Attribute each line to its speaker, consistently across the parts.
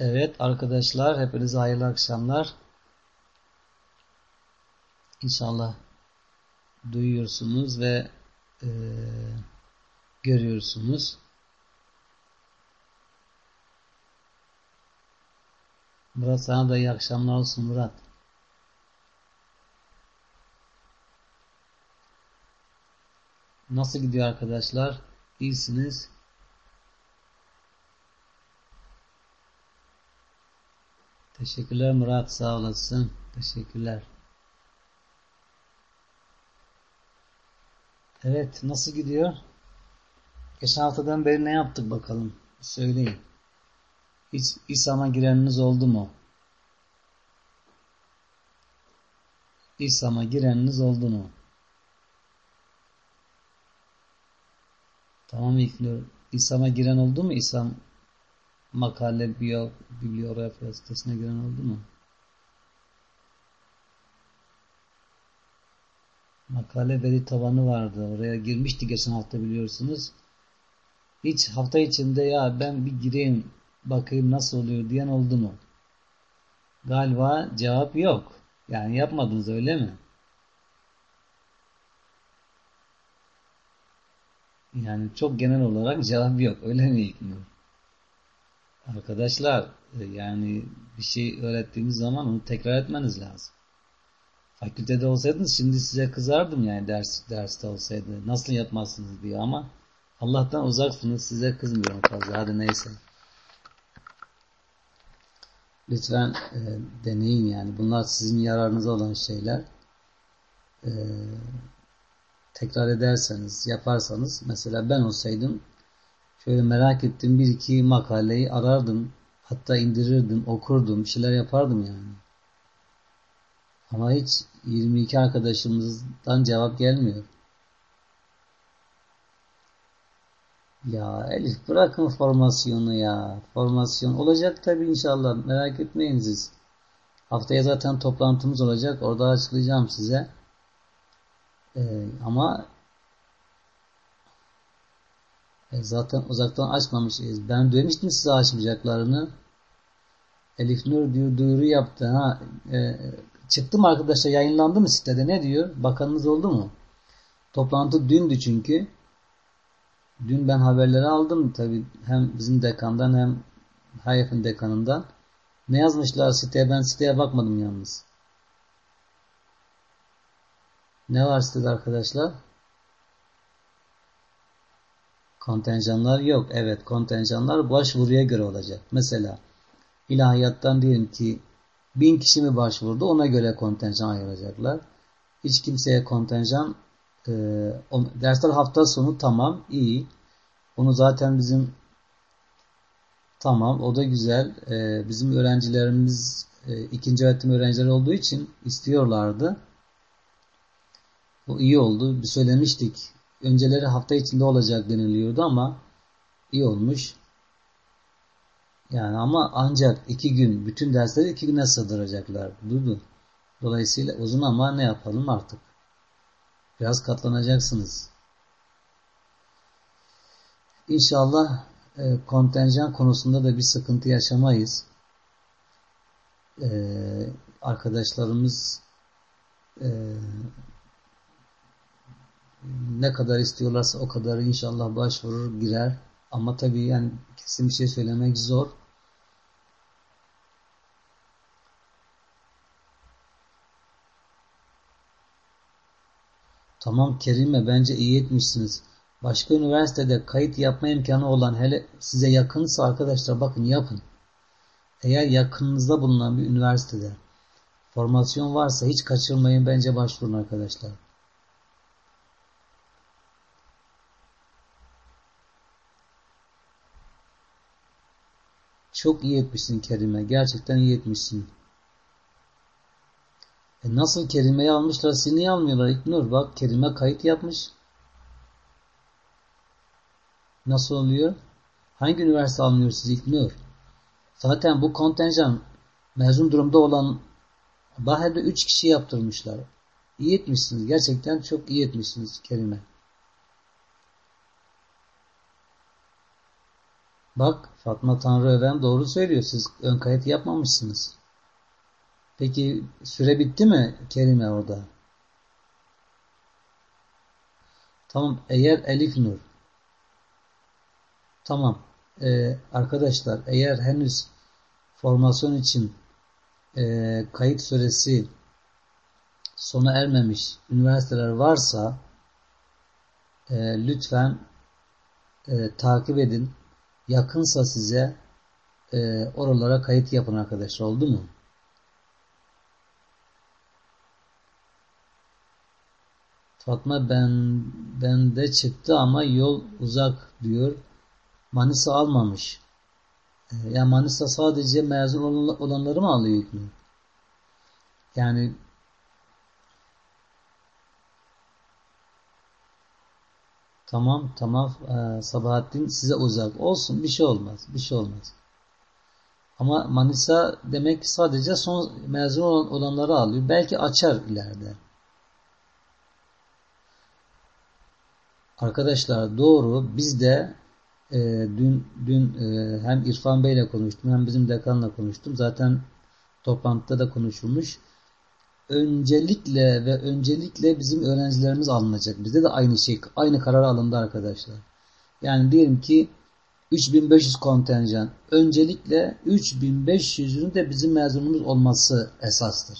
Speaker 1: Evet arkadaşlar hepinize hayırlı akşamlar. İnşallah duyuyorsunuz ve e, görüyorsunuz. Murat sana da iyi akşamlar olsun Murat. Nasıl gidiyor arkadaşlar? İyisiniz. Teşekkürler Murat sağ olasın. Teşekkürler. Evet nasıl gidiyor? Geçen haftadan beri ne yaptık bakalım? Söyleyin. Hiç İslam'a gireniniz oldu mu? İslam'a gireniniz oldu mu? Tamam İlknur. İslam'a giren oldu mu? İslam makale biyo, bibliografya sitesine giren oldu mu? Makale veri tabanı vardı. Oraya girmişti geçen hafta biliyorsunuz. Hiç hafta içinde ya ben bir gireyim bakayım nasıl oluyor diyen oldu mu? Galiba cevap yok. Yani yapmadınız öyle mi? Yani çok genel olarak cevap yok. Öyle mi İlknur? Arkadaşlar e, yani bir şey öğrettiğiniz zaman onu tekrar etmeniz lazım. Fakültede olsaydınız şimdi size kızardım yani ders derste olsaydı. Nasıl yapmazsınız diye ama Allah'tan uzaksınız size kızmıyorum fazla. Hadi neyse. Lütfen e, deneyin yani. Bunlar sizin yararınıza olan şeyler. E, tekrar ederseniz, yaparsanız mesela ben olsaydım şöyle merak ettim bir iki makaleyi arardım. Hatta indirirdim, okurdum, şeyler yapardım yani. Ama hiç 22 arkadaşımızdan cevap gelmiyor. Ya Elif bırakın formasyonu ya. Formasyon olacak tabi inşallah. Merak etmeyin siz. Haftaya zaten toplantımız olacak. Orada açıklayacağım size. Ee, ama e, zaten uzaktan açmamışız. Ben demiştim size açmayacaklarını. Elif Nur diyor duyuru yaptı. Ha, e, çıktım arkadaşlar yayınlandı mı sitede ne diyor? Bakanınız oldu mu? Toplantı dündü çünkü. Dün ben haberleri aldım tabi hem bizim dekandan hem Hayef'in dekanından. Ne yazmışlar siteye ben siteye bakmadım yalnız. Ne var sitede arkadaşlar? Kontenjanlar yok. Evet kontenjanlar başvuruya göre olacak. Mesela ilahiyattan diyelim ki bin kişi mi başvurdu ona göre kontenjan ayıracaklar. Hiç kimseye kontenjan e, dersler hafta sonu tamam iyi. Onu zaten bizim tamam o da güzel. E, bizim öğrencilerimiz e, ikinci öğretim öğrencileri olduğu için istiyorlardı. O iyi oldu. Bir söylemiştik. Önceleri hafta içinde olacak deniliyordu ama iyi olmuş. Yani ama ancak iki gün, bütün dersleri iki güne sığdıracaklar. Durdu. Dolayısıyla uzun ama ne yapalım artık. Biraz katlanacaksınız. İnşallah e, kontenjan konusunda da bir sıkıntı yaşamayız. E, arkadaşlarımız e, ne kadar istiyorlarsa o kadar inşallah başvurur girer. Ama tabii yani kesin bir şey söylemek zor. Tamam Kerime bence iyi etmişsiniz. Başka üniversitede kayıt yapma imkanı olan hele size yakınsa arkadaşlar bakın yapın. Eğer yakınınızda bulunan bir üniversitede formasyon varsa hiç kaçırmayın bence başvurun arkadaşlar. Çok iyi etmişsin Kerime. Gerçekten iyi etmişsin. E nasıl Kerime'yi almışlar seni almıyorlar İknur? Bak Kerime kayıt yapmış. Nasıl oluyor? Hangi üniversite almıyor sizi İknur? Zaten bu kontenjan mezun durumda olan Bahir'de 3 kişi yaptırmışlar. İyi etmişsiniz. Gerçekten çok iyi etmişsiniz Kerime. Bak Fatma Tanrı Öven doğru söylüyor. Siz ön kayıt yapmamışsınız. Peki süre bitti mi kelime orada? Tamam eğer Elif Nur Tamam. Ee, arkadaşlar eğer henüz formasyon için e, kayıt süresi sona ermemiş üniversiteler varsa e, lütfen e, takip edin. Yakınsa size e, oralara kayıt yapın arkadaşlar. Oldu mu? Fatma ben bende çıktı ama yol uzak diyor. Manisa almamış. E, yani Manisa sadece mezun olanları mı alıyor? Yani Tamam tamam ee, Sabahattin size uzak. Olsun bir şey olmaz. Bir şey olmaz. Ama Manisa demek sadece son mezun olanları alıyor. Belki açar ileride. Arkadaşlar doğru biz de e, dün dün e, hem İrfan Bey ile konuştum hem bizim dekanla konuştum. Zaten toplantıda da konuşulmuş öncelikle ve öncelikle bizim öğrencilerimiz alınacak. Bizde de aynı şey, aynı karar alındı arkadaşlar. Yani diyelim ki 3500 kontenjan. Öncelikle 3500'ün de bizim mezunumuz olması esastır.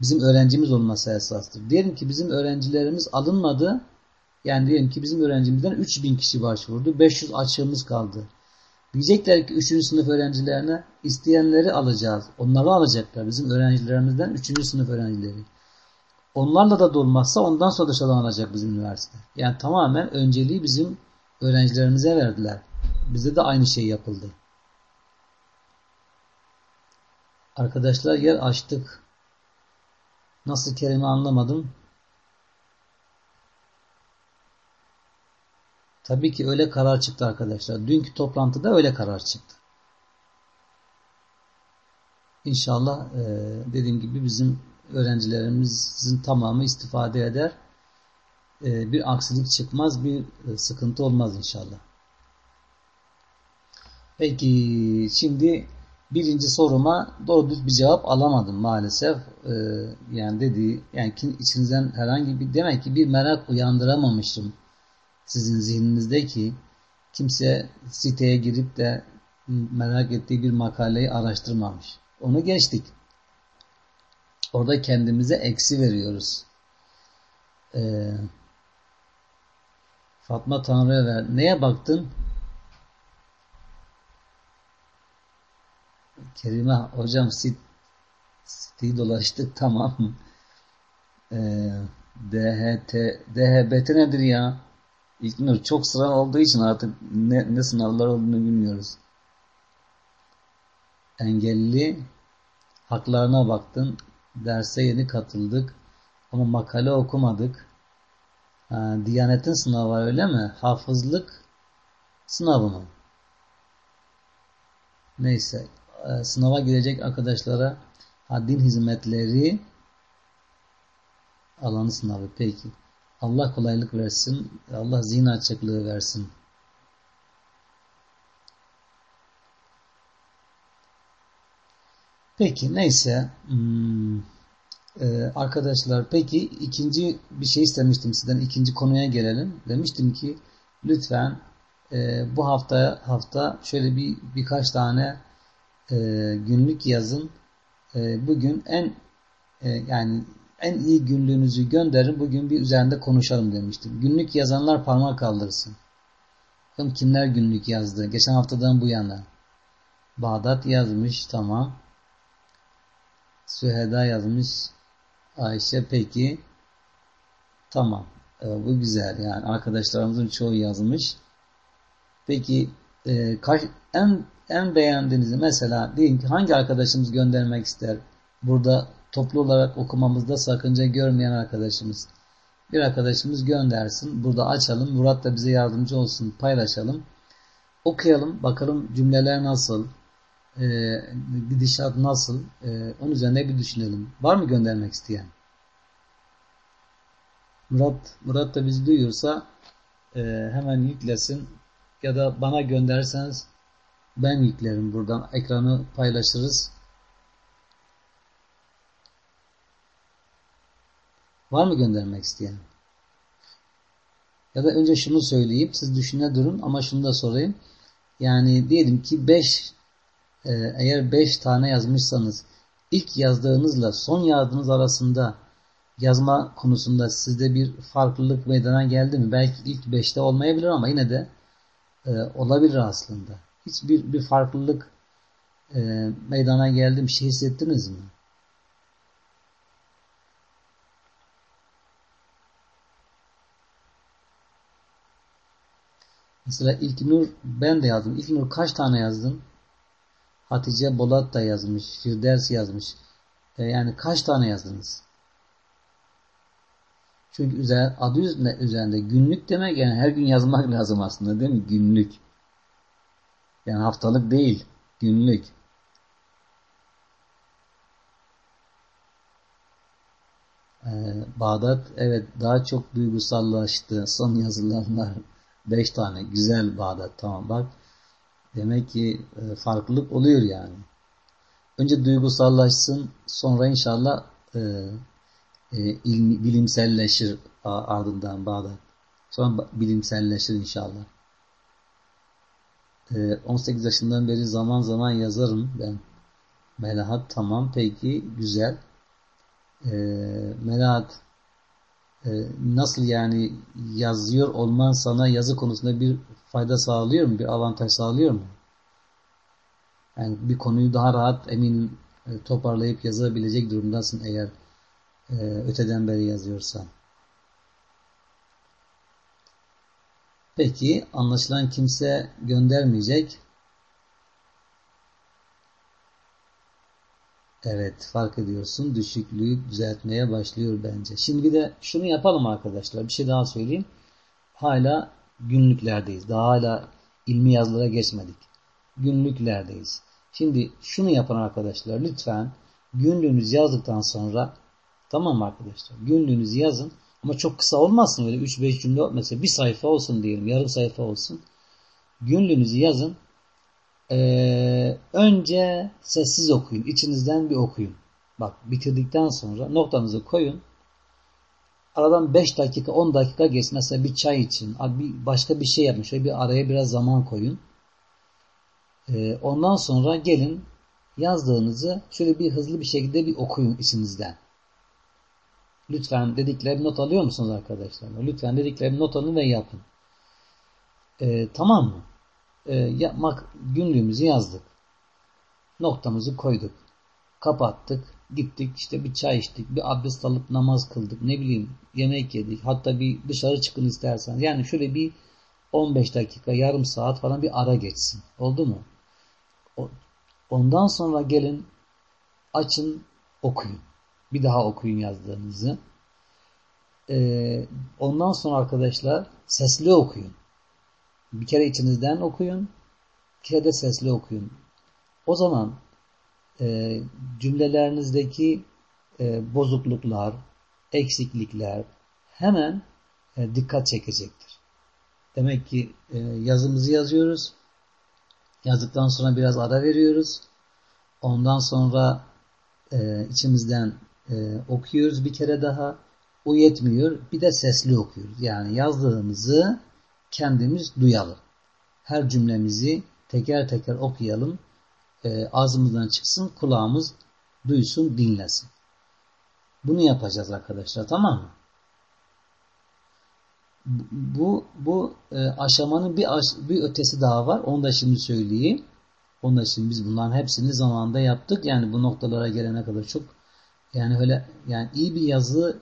Speaker 1: Bizim öğrencimiz olması esastır. Diyelim ki bizim öğrencilerimiz alınmadı. Yani diyelim ki bizim öğrencimizden 3000 kişi başvurdu. 500 açığımız kaldı. Diyecekler ki 3. sınıf öğrencilerine isteyenleri alacağız. Onları alacaklar. Bizim öğrencilerimizden 3. sınıf öğrencileri. Onlarla da dolmazsa ondan sonra dışarıdan alacak bizim üniversite. Yani tamamen önceliği bizim öğrencilerimize verdiler. Bize de aynı şey yapıldı. Arkadaşlar yer açtık. Nasıl kelime anlamadım. Tabii ki öyle karar çıktı arkadaşlar. Dünkü toplantıda öyle karar çıktı. İnşallah e, dediğim gibi bizim öğrencilerimizin tamamı istifade eder. E, bir aksilik çıkmaz, bir e, sıkıntı olmaz inşallah. Peki şimdi birinci soruma doğru düz bir cevap alamadım maalesef. Yani dediği yani içinizden herhangi bir demek ki bir merak uyandıramamışım sizin zihninizde ki kimse siteye girip de merak ettiği bir makaleyi araştırmamış. Onu geçtik. Orada kendimize eksi veriyoruz. Ee, Fatma Tanrı'ya ver. Neye baktın? Kerime hocam sit, siteyi dolaştık tamam? Ee, DHT, DHBT nedir ya? İlknur çok sıra olduğu için artık ne, ne sınavlar olduğunu bilmiyoruz. Engelli haklarına baktın. Derse yeni katıldık. Ama makale okumadık. Ha, Diyanetin sınavı var öyle mi? Hafızlık sınavı mı? Neyse. E, sınava girecek arkadaşlara ha, din hizmetleri alanı sınavı. Peki. Allah kolaylık versin. Allah zihin açıklığı versin. Peki neyse. Hmm, e, arkadaşlar peki ikinci bir şey istemiştim sizden. ikinci konuya gelelim. Demiştim ki lütfen e, bu hafta hafta şöyle bir birkaç tane e, günlük yazın. E, bugün en e, yani en iyi günlüğünüzü gönderin bugün bir üzerinde konuşalım demiştim. Günlük yazanlar parmak kaldırsın. Bakın kimler günlük yazdı. Geçen haftadan bu yana. Bağdat yazmış tamam. Süheda yazmış. Ayşe peki. Tamam. Ee, bu güzel yani arkadaşlarımızın çoğu yazmış. Peki e, kaç, en en beğendiğinizi mesela diyelim ki hangi arkadaşımız göndermek ister? Burada toplu olarak okumamızda sakınca görmeyen arkadaşımız. Bir arkadaşımız göndersin. Burada açalım. Murat da bize yardımcı olsun. Paylaşalım. Okuyalım. Bakalım cümleler nasıl. E, gidişat nasıl. E, onun üzerine bir düşünelim. Var mı göndermek isteyen? Murat, Murat da bizi duyuyorsa e, hemen yüklesin. Ya da bana gönderseniz Ben yüklerim buradan. Ekranı paylaşırız. Var mı göndermek isteyen? Ya da önce şunu söyleyeyim. Siz düşüne durun ama şunu da sorayım. Yani diyelim ki 5 e, eğer 5 tane yazmışsanız ilk yazdığınızla son yazdığınız arasında yazma konusunda sizde bir farklılık meydana geldi mi? Belki ilk 5'te olmayabilir ama yine de e, olabilir aslında. Hiçbir bir farklılık e, meydana geldi mi? Şey hissettiniz mi? Mesela İlknur ben de yazdım. İlknur kaç tane yazdın? Hatice Bolat da yazmış. Firdevs yazmış. E, yani kaç tane yazdınız? Çünkü üzerinde, adı üzerinde, üzerinde günlük demek yani her gün yazmak lazım aslında değil mi? Günlük. Yani haftalık değil. Günlük. Ee, Bağdat evet daha çok duygusallaştı. Son yazılanlar beş tane. Güzel Bağdat. Tamam bak. Demek ki e, farklılık oluyor yani. Önce duygusallaşsın. Sonra inşallah e, e, ilmi, bilimselleşir ardından Bağdat. Sonra bilimselleşir inşallah. E, 18 yaşından beri zaman zaman yazarım ben. Melahat tamam peki güzel. E, Melahat nasıl yani yazıyor olman sana yazı konusunda bir fayda sağlıyor mu? Bir avantaj sağlıyor mu? Yani bir konuyu daha rahat emin e, toparlayıp yazabilecek durumdasın eğer e, öteden beri yazıyorsan. Peki anlaşılan kimse göndermeyecek. Evet fark ediyorsun. Düşüklüğü düzeltmeye başlıyor bence. Şimdi bir de şunu yapalım arkadaşlar. Bir şey daha söyleyeyim. Hala günlüklerdeyiz. Daha hala ilmi yazılara geçmedik. Günlüklerdeyiz. Şimdi şunu yapın arkadaşlar. Lütfen günlüğünüz yazdıktan sonra tamam arkadaşlar? Günlüğünüzü yazın. Ama çok kısa olmasın öyle 3-5 cümle mesela bir sayfa olsun diyelim. Yarım sayfa olsun. Günlüğünüzü yazın. Ee, önce sessiz okuyun. İçinizden bir okuyun. Bak bitirdikten sonra noktanızı koyun. Aradan 5 dakika 10 dakika geç. Mesela bir çay için bir başka bir şey yapmış. Şöyle bir araya biraz zaman koyun. Ee, ondan sonra gelin yazdığınızı şöyle bir hızlı bir şekilde bir okuyun içinizden. Lütfen dediklerimi not alıyor musunuz arkadaşlar? Lütfen dediklerimi not alın ve yapın. Ee, tamam mı? E, yapmak günlüğümüzü yazdık. Noktamızı koyduk. Kapattık. Gittik işte bir çay içtik. Bir abdest alıp namaz kıldık. Ne bileyim yemek yedik. Hatta bir dışarı çıkın istersen. Yani şöyle bir 15 dakika yarım saat falan bir ara geçsin. Oldu mu? Ondan sonra gelin açın okuyun. Bir daha okuyun yazdığınızı. Ee, ondan sonra arkadaşlar sesli okuyun. Bir kere içinizden okuyun. Bir kere de sesli okuyun. O zaman e, cümlelerinizdeki e, bozukluklar, eksiklikler hemen e, dikkat çekecektir. Demek ki e, yazımızı yazıyoruz. Yazdıktan sonra biraz ara veriyoruz. Ondan sonra e, içimizden e, okuyoruz bir kere daha. O yetmiyor. Bir de sesli okuyoruz. Yani yazdığımızı kendimiz duyalım. Her cümlemizi teker teker okuyalım. E, ağzımızdan çıksın, kulağımız duysun, dinlesin. Bunu yapacağız arkadaşlar tamam mı? Bu bu e, aşamanın bir aş, bir ötesi daha var. Onu da şimdi söyleyeyim. Onu da şimdi biz bunların hepsini zamanında yaptık. Yani bu noktalara gelene kadar çok yani öyle yani iyi bir yazı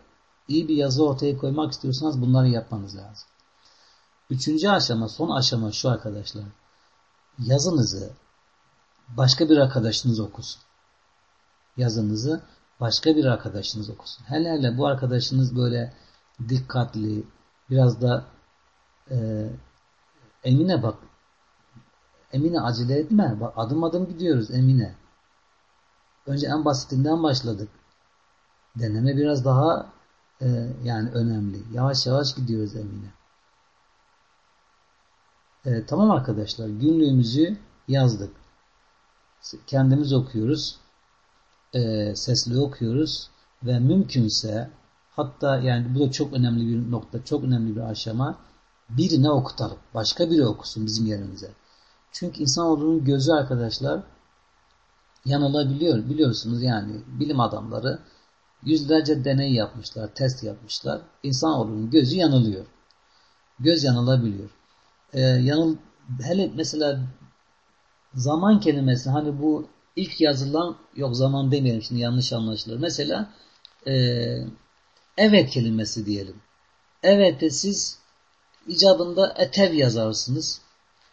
Speaker 1: iyi bir yazı ortaya koymak istiyorsanız bunları yapmanız lazım. Üçüncü aşama, son aşama şu arkadaşlar. Yazınızı başka bir arkadaşınız okusun. Yazınızı başka bir arkadaşınız okusun. Hele hele bu arkadaşınız böyle dikkatli, biraz da e, Emine bak Emine acele etme. Bak adım adım gidiyoruz Emine. Önce en basitinden başladık. Deneme biraz daha e, yani önemli. Yavaş yavaş gidiyoruz Emine. E, tamam arkadaşlar günlüğümüzü yazdık. Kendimiz okuyoruz. E, sesli okuyoruz. Ve mümkünse hatta yani bu da çok önemli bir nokta, çok önemli bir aşama. Birine okutalım. Başka biri okusun bizim yerimize. Çünkü insanoğlunun gözü arkadaşlar yanılabiliyor. Biliyorsunuz yani bilim adamları yüzlerce deney yapmışlar, test yapmışlar. İnsanoğlunun gözü yanılıyor. Göz yanılabiliyor. Ee, yanıl, hele mesela zaman kelimesi hani bu ilk yazılan yok zaman demeyelim şimdi yanlış anlaşılır. Mesela e, evet kelimesi diyelim. Evet siz icabında etev yazarsınız.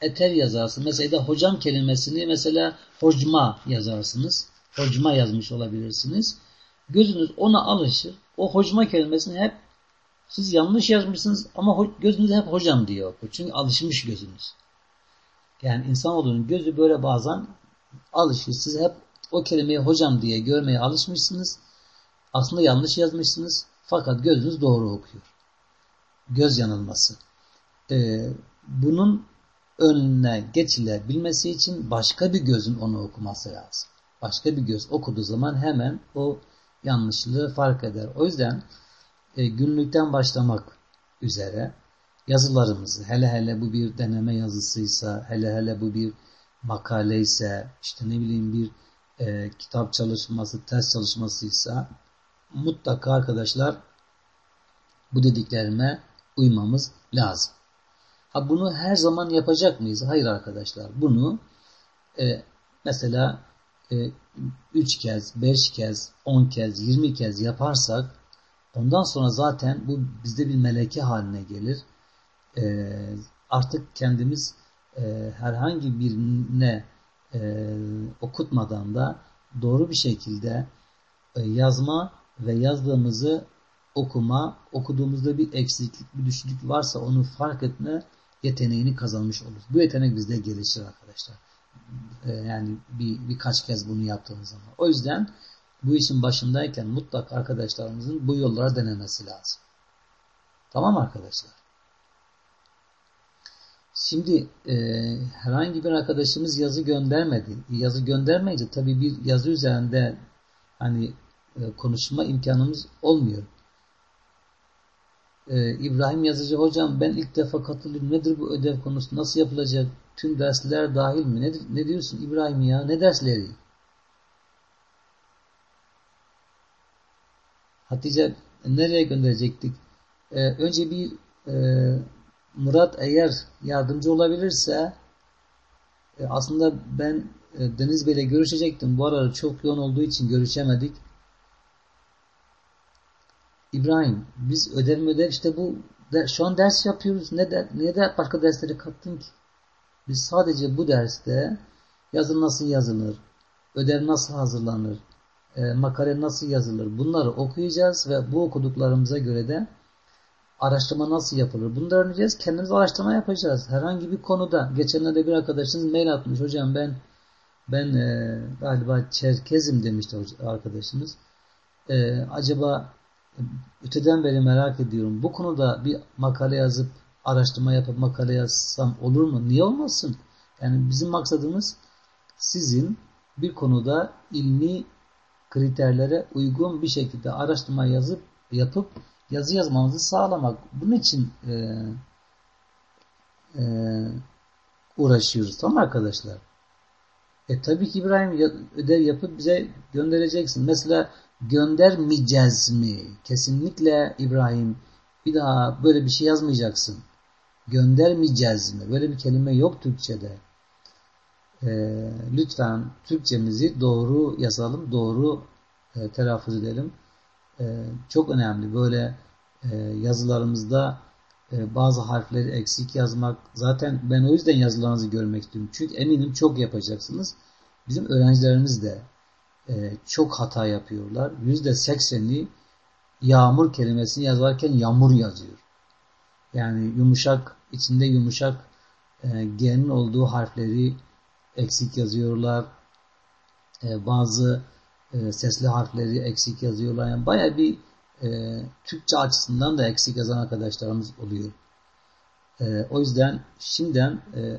Speaker 1: Etev yazarsınız. Mesela hocam kelimesini mesela hocma yazarsınız. Hocma yazmış olabilirsiniz. Gözünüz ona alışır. O hocma kelimesini hep siz yanlış yazmışsınız ama gözünüz hep hocam diye okur. Çünkü alışmış gözünüz. Yani insanoğlunun gözü böyle bazen alışır. Siz hep o kelimeyi hocam diye görmeye alışmışsınız. Aslında yanlış yazmışsınız. Fakat gözünüz doğru okuyor. Göz yanılması. Ee, bunun önüne geçilebilmesi için başka bir gözün onu okuması lazım. Başka bir göz okuduğu zaman hemen o yanlışlığı fark eder. O yüzden e, günlükten başlamak üzere yazılarımızı hele hele bu bir deneme yazısıysa hele hele bu bir makale ise işte ne bileyim bir e, kitap çalışması, test çalışmasıysa mutlaka arkadaşlar bu dediklerime uymamız lazım. Ha bunu her zaman yapacak mıyız? Hayır arkadaşlar. Bunu e, mesela e, 3 kez, 5 kez, 10 kez, 20 kez yaparsak ondan sonra zaten bu bizde bir meleke haline gelir. E, artık kendimiz e, herhangi birine e, okutmadan da doğru bir şekilde e, yazma ve yazdığımızı okuma, okuduğumuzda bir eksiklik, bir düşüklük varsa onu fark etme yeteneğini kazanmış oluruz. Bu yetenek bizde gelişir arkadaşlar. Ee, yani bir, birkaç kez bunu yaptığımız zaman. O yüzden bu işin başındayken mutlak arkadaşlarımızın bu yollara denemesi lazım. Tamam arkadaşlar? Şimdi e, herhangi bir arkadaşımız yazı göndermedi. Yazı göndermeyince tabii bir yazı üzerinde hani e, konuşma imkanımız olmuyor. Ee, İbrahim Yazıcı hocam ben ilk defa katılıyorum. Nedir bu ödev konusu? Nasıl yapılacak? Tüm dersler dahil mi? Nedir, ne diyorsun İbrahim ya? Ne dersleri? Hatice nereye gönderecektik? Ee, önce bir e, Murat eğer yardımcı olabilirse e, aslında ben e, Deniz Bey'le görüşecektim. Bu arada çok yoğun olduğu için görüşemedik. İbrahim biz ödev ödev işte bu şu an ders yapıyoruz. Ne de, niye de başka dersleri kattın ki? Biz sadece bu derste yazı nasıl yazılır, ödev nasıl hazırlanır, e, makale nasıl yazılır bunları okuyacağız ve bu okuduklarımıza göre de araştırma nasıl yapılır bunları öğreneceğiz. Kendimiz araştırma yapacağız. Herhangi bir konuda geçenlerde bir arkadaşınız mail atmış. Hocam ben ben e, galiba Çerkezim demişti arkadaşımız. E, acaba öteden beri merak ediyorum. Bu konuda bir makale yazıp araştırma yapıp makale yazsam olur mu? Niye olmasın? Yani bizim maksadımız sizin bir konuda ilmi kriterlere uygun bir şekilde araştırma yazıp yapıp yazı yazmanızı sağlamak. Bunun için e, e, uğraşıyoruz. Tamam arkadaşlar? E tabii ki İbrahim ödev yapıp bize göndereceksin. Mesela göndermeyeceğiz mi? Kesinlikle İbrahim bir daha böyle bir şey yazmayacaksın. Göndermeyeceğiz mi? Böyle bir kelime yok Türkçe'de. Ee, lütfen Türkçemizi doğru yazalım, doğru e, telaffuz edelim. E, çok önemli. Böyle e, yazılarımızda e, bazı harfleri eksik yazmak. Zaten ben o yüzden yazılarınızı görmek istiyorum. Çünkü eminim çok yapacaksınız. Bizim öğrencilerimiz de e, çok hata yapıyorlar. Yüzde sekseni yağmur kelimesini yazarken yağmur yazıyor. Yani yumuşak, içinde yumuşak e, G'nin olduğu harfleri eksik yazıyorlar. E, bazı e, sesli harfleri eksik yazıyorlar. Yani baya bir e, Türkçe açısından da eksik yazan arkadaşlarımız oluyor. E, o yüzden şimdiden e,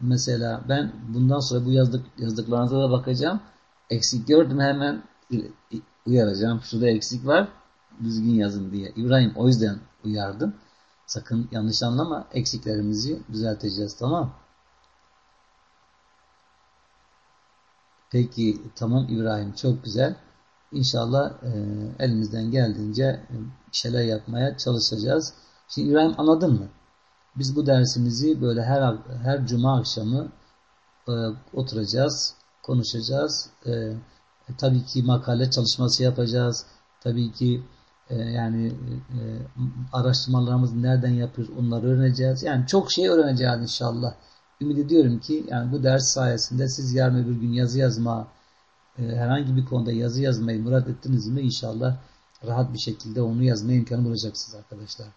Speaker 1: mesela ben bundan sonra bu yazdık yazdıklarınıza da bakacağım. Eksik gördüm hemen uyaracağım. Şurada eksik var. Düzgün yazın diye. İbrahim o yüzden uyardım. Sakın yanlış anlama. Eksiklerimizi düzelteceğiz tamam Peki tamam İbrahim çok güzel. İnşallah e, elimizden geldiğince e, şeyler yapmaya çalışacağız. Şimdi İbrahim anladın mı? Biz bu dersimizi böyle her her cuma akşamı e, oturacağız, konuşacağız. E, e, tabii ki makale çalışması yapacağız. Tabii ki e, yani e, araştırmalarımız nereden yapıyoruz onları öğreneceğiz. Yani çok şey öğreneceğiz inşallah. Ümit ediyorum ki yani bu ders sayesinde siz yarın öbür gün yazı yazma, e, herhangi bir konuda yazı yazmayı murat ettiniz mi inşallah rahat bir şekilde onu yazmaya imkanı bulacaksınız arkadaşlar.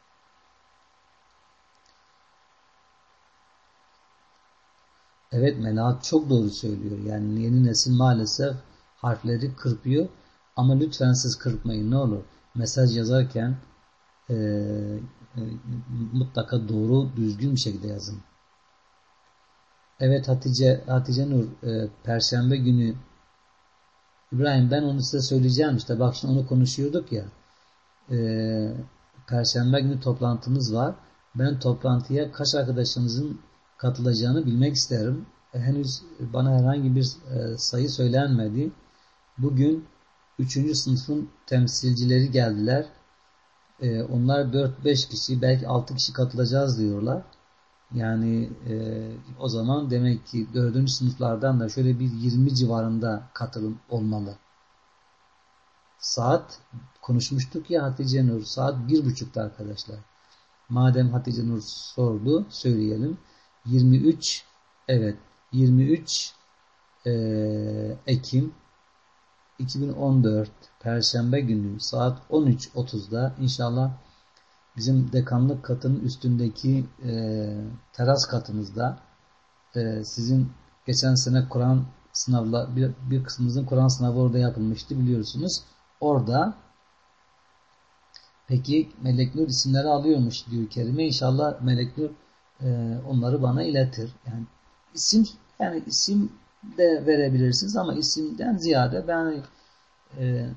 Speaker 1: Evet Melahat çok doğru söylüyor. Yani yeni nesil maalesef harfleri kırpıyor. Ama lütfen siz kırpmayın ne olur. Mesaj yazarken e, e, mutlaka doğru düzgün bir şekilde yazın. Evet Hatice, Hatice Nur e, Perşembe günü İbrahim ben onu size söyleyeceğim işte bak şimdi onu konuşuyorduk ya e, Perşembe günü toplantımız var. Ben toplantıya kaç arkadaşınızın katılacağını bilmek isterim. E, henüz bana herhangi bir e, sayı söylenmedi. Bugün 3. sınıfın temsilcileri geldiler. E, onlar 4-5 kişi belki 6 kişi katılacağız diyorlar. Yani e, o zaman demek ki 4. sınıflardan da şöyle bir 20 civarında katılım olmalı. Saat konuşmuştuk ya Hatice Nur saat bir buçukta arkadaşlar. Madem Hatice Nur sordu söyleyelim. 23 evet 23 e, Ekim 2014 Perşembe günü saat 13.30'da inşallah bizim dekanlık katının üstündeki e, teras katımızda e, sizin geçen sene Kur'an sınavla bir, bir kısmımızın Kur'an sınavı orada yapılmıştı biliyorsunuz. Orada peki Melek Nur isimleri alıyormuş diyor Kerime. İnşallah Melek Nur e, onları bana iletir. Yani isim yani isim de verebilirsiniz ama isimden ziyade ben e,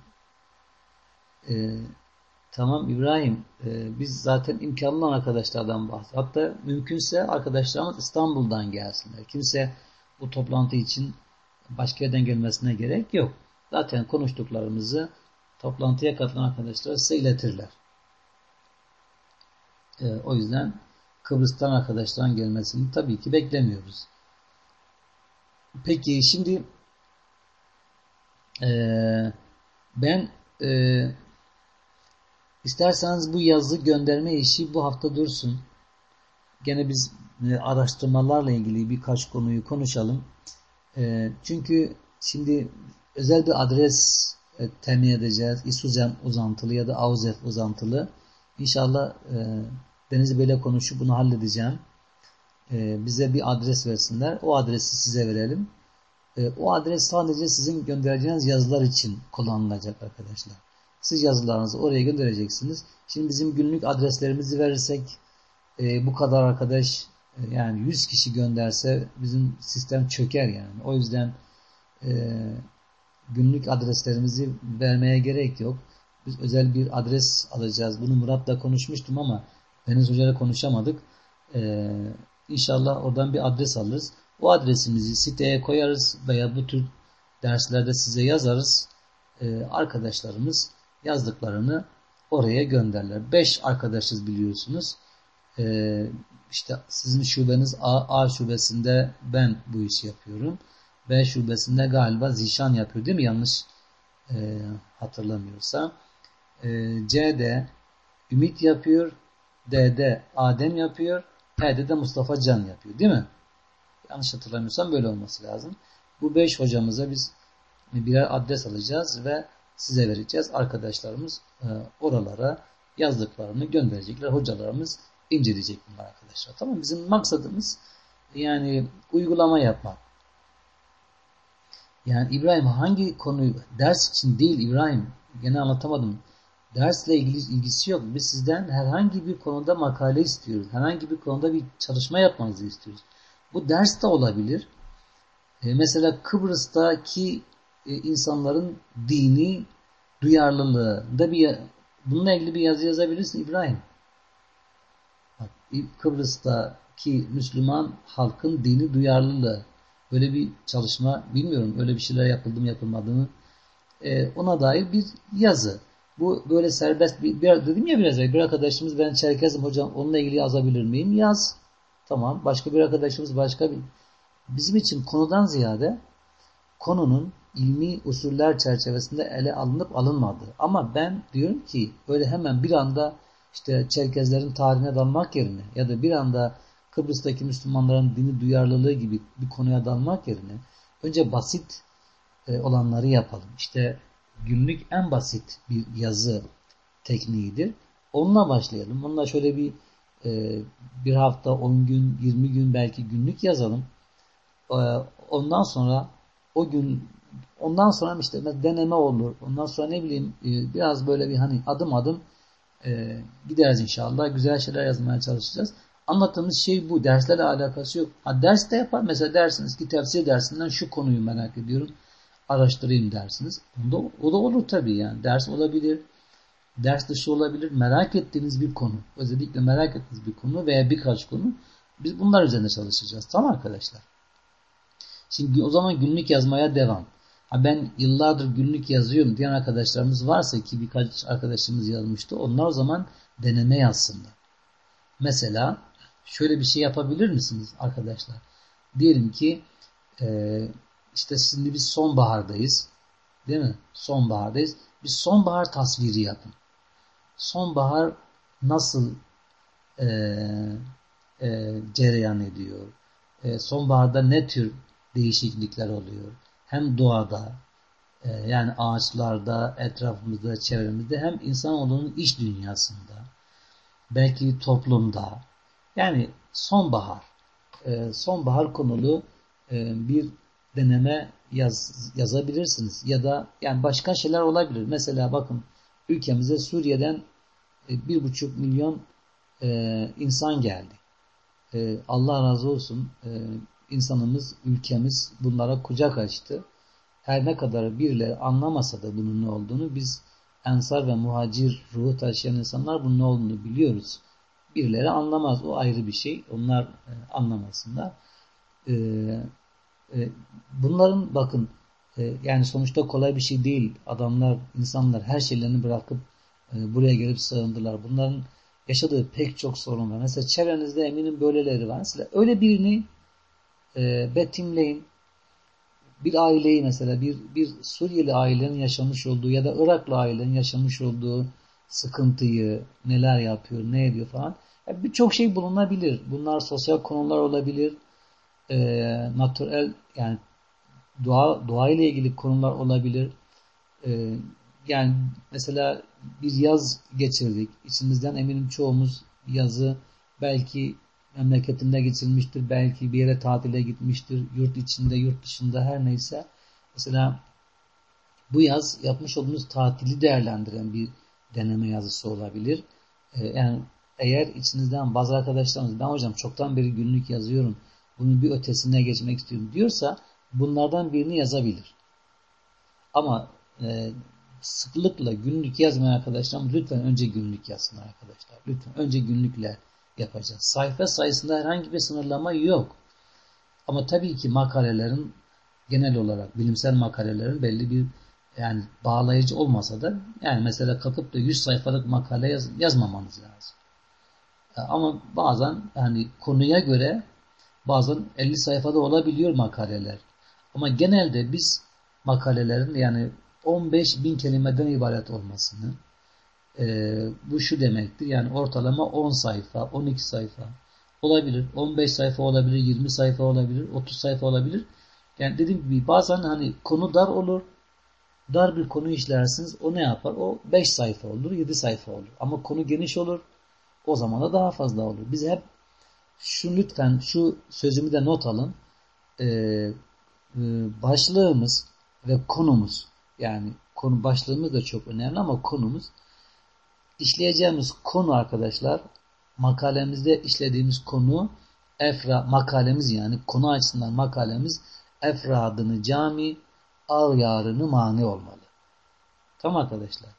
Speaker 1: e, tamam İbrahim e, biz zaten imkanlı olan arkadaşlardan bahsediyoruz. Hatta mümkünse arkadaşlarımız İstanbul'dan gelsinler. Kimse bu toplantı için başka yerden gelmesine gerek yok. Zaten konuştuklarımızı toplantıya katılan arkadaşlar size iletirler. E, o yüzden Kıbrıs'tan arkadaşların gelmesini tabii ki beklemiyoruz. Peki şimdi e, ben e, isterseniz bu yazı gönderme işi bu hafta dursun. Gene biz e, araştırmalarla ilgili birkaç konuyu konuşalım. E, çünkü şimdi özel bir adres e, temin edeceğiz. İSUZEM uzantılı ya da AUZEF uzantılı. İnşallah Denizli Bey'le konuşup bunu halledeceğim. Bize bir adres versinler. O adresi size verelim. O adres sadece sizin göndereceğiniz yazılar için kullanılacak arkadaşlar. Siz yazılarınızı oraya göndereceksiniz. Şimdi bizim günlük adreslerimizi verirsek e, bu kadar arkadaş e, yani 100 kişi gönderse bizim sistem çöker yani. O yüzden e, günlük adreslerimizi vermeye gerek yok. Biz özel bir adres alacağız. Bunu Murat'la konuşmuştum ama Deniz Hoca ile konuşamadık. Ee, inşallah oradan bir adres alırız. O adresimizi siteye koyarız veya bu tür derslerde size yazarız. Ee, arkadaşlarımız yazdıklarını oraya gönderler. Beş arkadaşız biliyorsunuz. Ee, işte sizin şubeniz A, A şubesinde ben bu işi yapıyorum. B şubesinde galiba Zişan yapıyor değil mi? Yanlış e, hatırlamıyorsam. E, C'de Ümit yapıyor. D'de Adem yapıyor. P'de de Mustafa Can yapıyor. Değil mi? Yanlış hatırlamıyorsam böyle olması lazım. Bu beş hocamıza biz birer adres alacağız ve size vereceğiz. Arkadaşlarımız e, oralara yazdıklarını gönderecekler. Hocalarımız inceleyecek bunlar arkadaşlar. Tamam Bizim maksadımız yani uygulama yapmak. Yani İbrahim hangi konuyu ders için değil İbrahim gene anlatamadım dersle ilgili ilgisi yok. Biz sizden herhangi bir konuda makale istiyoruz. Herhangi bir konuda bir çalışma yapmanızı istiyoruz. Bu ders de olabilir. E, mesela Kıbrıs'taki insanların dini duyarlılığı da bir bununla ilgili bir yazı yazabilirsin İbrahim. Bak, Kıbrıs'taki Müslüman halkın dini duyarlılığı böyle bir çalışma bilmiyorum öyle bir şeyler yapıldı mı yapılmadı e, ona dair bir yazı. Bu böyle serbest bir, bir dedim ya biraz bir arkadaşımız ben Çerkezim hocam onunla ilgili yazabilir miyim? Yaz. Tamam. Başka bir arkadaşımız başka bir bizim için konudan ziyade konunun ilmi usuller çerçevesinde ele alınıp alınmadı. Ama ben diyorum ki öyle hemen bir anda işte Çerkezlerin tarihine dalmak yerine ya da bir anda Kıbrıs'taki Müslümanların dini duyarlılığı gibi bir konuya dalmak yerine önce basit e, olanları yapalım. İşte günlük en basit bir yazı tekniğidir. Onunla başlayalım. Onunla şöyle bir e, bir hafta, 10 gün, 20 gün belki günlük yazalım. E, ondan sonra o gün ondan sonra işte deneme olur. Ondan sonra ne bileyim biraz böyle bir hani adım adım gideriz inşallah. Güzel şeyler yazmaya çalışacağız. Anlattığımız şey bu. Derslerle alakası yok. Ha, ders de yapar. Mesela dersiniz ki tefsir dersinden şu konuyu merak ediyorum araştırayım dersiniz. Onda, o da olur tabii yani. Ders olabilir, ders dışı olabilir. Merak ettiğiniz bir konu, özellikle merak ettiğiniz bir konu veya birkaç konu. Biz bunlar üzerinde çalışacağız. Tamam arkadaşlar. Şimdi o zaman günlük yazmaya devam. Ha ben yıllardır günlük yazıyorum diyen arkadaşlarımız varsa ki birkaç arkadaşımız yazmıştı. Onlar o zaman deneme yazsınlar. Mesela şöyle bir şey yapabilir misiniz arkadaşlar? Diyelim ki e, işte şimdi biz sonbahardayız. Değil mi? Sonbahardayız. Bir sonbahar tasviri yapın. Sonbahar nasıl e, e, cereyan ediyor? E, sonbaharda ne tür değişiklikler oluyor? Hem doğada e, yani ağaçlarda, etrafımızda, çevremizde hem insanoğlunun iç dünyasında belki toplumda yani sonbahar e, sonbahar konulu e, bir deneme yaz, yazabilirsiniz. Ya da yani başka şeyler olabilir. Mesela bakın ülkemize Suriye'den bir buçuk milyon insan geldi. Allah razı olsun insanımız, ülkemiz bunlara kucak açtı. Her ne kadar birileri anlamasa da bunun ne olduğunu biz ensar ve muhacir ruhu taşıyan insanlar bunun ne olduğunu biliyoruz. Birileri anlamaz. O ayrı bir şey. Onlar e, anlamasınlar. E, e, bunların bakın e, yani sonuçta kolay bir şey değil. Adamlar, insanlar her şeylerini bırakıp e, buraya gelip sığındılar. Bunların yaşadığı pek çok sorun var. Mesela çevrenizde eminim böyleleri var. Mesela öyle birini betimleyin. Bir aileyi mesela bir, bir Suriyeli ailenin yaşamış olduğu ya da Iraklı ailenin yaşamış olduğu sıkıntıyı, neler yapıyor, ne ediyor falan. Yani Birçok şey bulunabilir. Bunlar sosyal konular olabilir e, natürel yani doğa, doğa ile ilgili konular olabilir. E, yani mesela bir yaz geçirdik. İçimizden eminim çoğumuz yazı belki memleketinde geçirmiştir. Belki bir yere tatile gitmiştir. Yurt içinde, yurt dışında her neyse. Mesela bu yaz yapmış olduğumuz tatili değerlendiren bir deneme yazısı olabilir. Ee, yani eğer içinizden bazı arkadaşlarımız ben hocam çoktan beri günlük yazıyorum bunun bir ötesine geçmek istiyorum diyorsa bunlardan birini yazabilir. Ama e, sıklıkla günlük yazmayan arkadaşlarım lütfen önce günlük yazsın arkadaşlar. Lütfen önce günlükle yapacağız. Sayfa sayısında herhangi bir sınırlama yok. Ama tabii ki makalelerin genel olarak bilimsel makalelerin belli bir yani bağlayıcı olmasa da yani mesela kapıp da 100 sayfalık makale yaz, yazmamanız lazım. Ama bazen yani konuya göre Bazen 50 sayfada olabiliyor makaleler. Ama genelde biz makalelerin yani 15 bin kelimeden ibaret olmasını e, bu şu demektir. Yani ortalama 10 sayfa, 12 sayfa olabilir. 15 sayfa olabilir, 20 sayfa olabilir, 30 sayfa olabilir. Yani dediğim gibi bazen hani konu dar olur. Dar bir konu işlersiniz. O ne yapar? O 5 sayfa olur, 7 sayfa olur. Ama konu geniş olur. O zaman da daha fazla olur. Biz hep şu lütfen şu sözümü de not alın. Ee, e, başlığımız ve konumuz yani konu başlığımız da çok önemli ama konumuz işleyeceğimiz konu arkadaşlar makalemizde işlediğimiz konu efra makalemiz yani konu açısından makalemiz efradını cami ağyarını mani olmalı. Tamam arkadaşlar.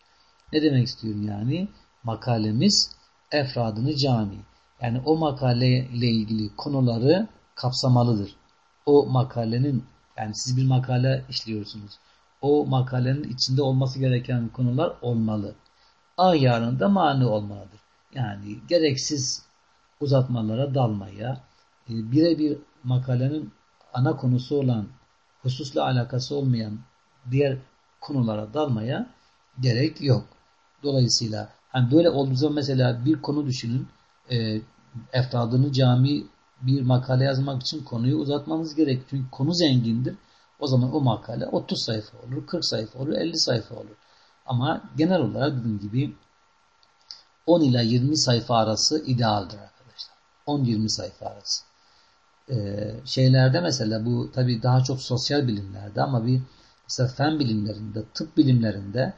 Speaker 1: Ne demek istiyorum yani? Makalemiz efradını cami. Yani o makaleyle ilgili konuları kapsamalıdır. O makalenin yani siz bir makale işliyorsunuz. O makalenin içinde olması gereken konular olmalı. Ayarında mani olmalıdır. Yani gereksiz uzatmalara dalmaya, e, birebir makalenin ana konusu olan, hususla alakası olmayan diğer konulara dalmaya gerek yok. Dolayısıyla hani böyle olduğu zaman mesela bir konu düşünün, e, efradını cami bir makale yazmak için konuyu uzatmanız gerek. Çünkü konu zengindir. O zaman o makale 30 sayfa olur, 40 sayfa olur, 50 sayfa olur. Ama genel olarak dediğim gibi 10 ila 20 sayfa arası idealdir arkadaşlar. 10-20 sayfa arası. Ee, şeylerde mesela bu tabii daha çok sosyal bilimlerde ama bir mesela fen bilimlerinde, tıp bilimlerinde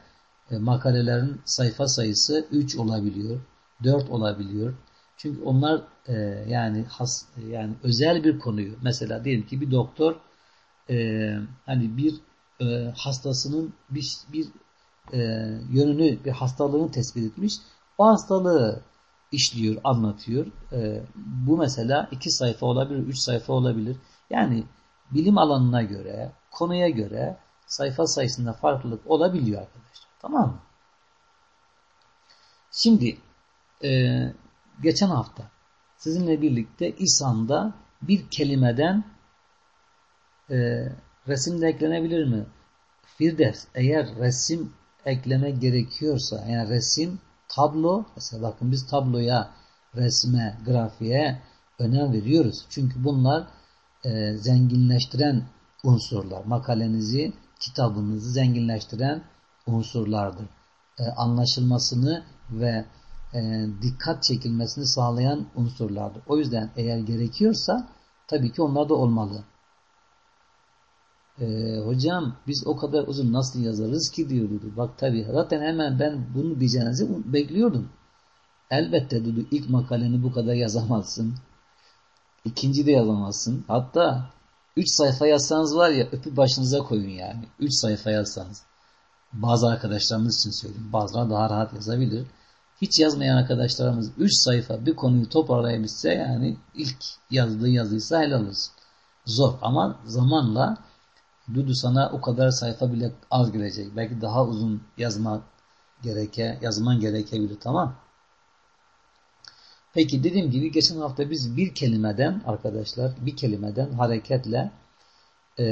Speaker 1: e, makalelerin sayfa sayısı 3 olabiliyor, 4 olabiliyor. Çünkü onlar e, yani has, yani özel bir konuyu mesela diyelim ki bir doktor e, hani bir e, hastasının bir, bir e, yönünü bir hastalığını tespit etmiş. O hastalığı işliyor, anlatıyor. E, bu mesela iki sayfa olabilir, üç sayfa olabilir. Yani bilim alanına göre, konuya göre sayfa sayısında farklılık olabiliyor arkadaşlar. Tamam mı? Şimdi e, geçen hafta sizinle birlikte İsa'nda bir kelimeden e, resim de eklenebilir mi? Firdevs eğer resim ekleme gerekiyorsa yani resim tablo mesela bakın biz tabloya resme grafiğe önem veriyoruz. Çünkü bunlar e, zenginleştiren unsurlar. Makalenizi, kitabınızı zenginleştiren unsurlardır. E, anlaşılmasını ve e, dikkat çekilmesini sağlayan unsurlardır. O yüzden eğer gerekiyorsa tabii ki onlar da olmalı. E, hocam biz o kadar uzun nasıl yazarız ki diyordu. Bak tabii zaten hemen ben bunu diyeceğinizi bekliyordum. Elbette dedi ilk makaleni bu kadar yazamazsın. İkinci de yazamazsın. Hatta 3 sayfa yazsanız var ya öpü başınıza koyun yani. 3 sayfa yazsanız. Bazı arkadaşlarımız için söyleyeyim. Bazıları daha rahat yazabilir hiç yazmayan arkadaşlarımız 3 sayfa bir konuyu toparlayabilse yani ilk yazdığı yazıysa helal olsun. Zor ama zamanla Dudu sana o kadar sayfa bile az gelecek. Belki daha uzun yazma gereke, yazman gerekebilir tamam. Peki dediğim gibi geçen hafta biz bir kelimeden arkadaşlar bir kelimeden hareketle e,